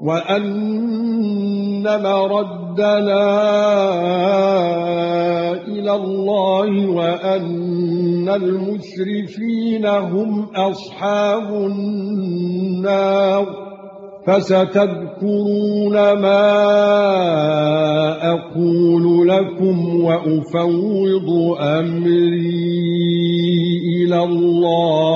وان مردنا إلى الله وان المسرفين هم اصحاب النار فستذكرون ما أقول لكم وافوض امري إلى الله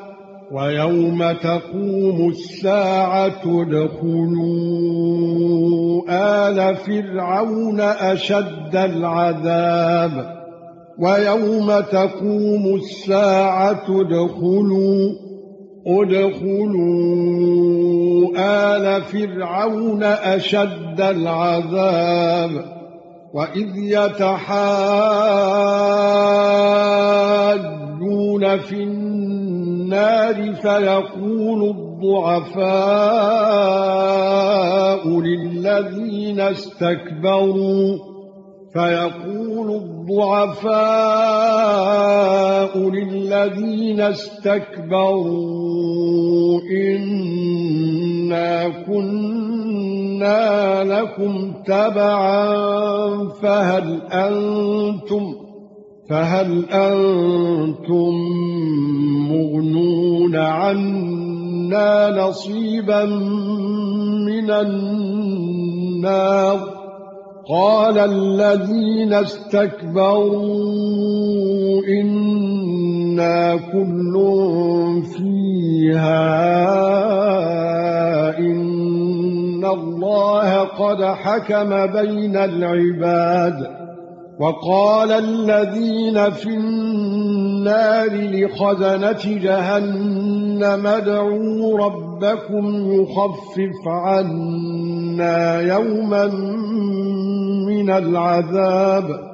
وَيَوْمَ تَقُومُ السَّاعَةُ ادْخُلُوا آلَ فِرْعَوْنَ أَشَدَّ الْعَذَابِ. وَيَوْمَ تَقُومُ السَّاعَةُ ادْخُلُوا ادْخُلُوا آلَ فِرْعَوْنَ أَشَدَّ الْعَذَابِ. وَإِذْ يَتَحَاجُّونَ فِي النَّارِ فَيَقُولُ الضُّعَفَاءُ لِلَّذِينَ اسْتَكْبَرُوا فَيَقُولُ الضُّعَفَاءُ لِلَّذِينَ اسْتَكْبَرُوا إِنَّا كُنَّا لَكُمْ تَبَعًا فَهَلْ أَنْتُمْ فهل أنتم مغنون عنا نصيبا من النار؟ قال الذين استكبروا إنا كل فيها إن الله قد حكم بين العباد. وقال الذين في النار لخزنة جهنم ادعوا ربكم يخفف عنا يوما من العذاب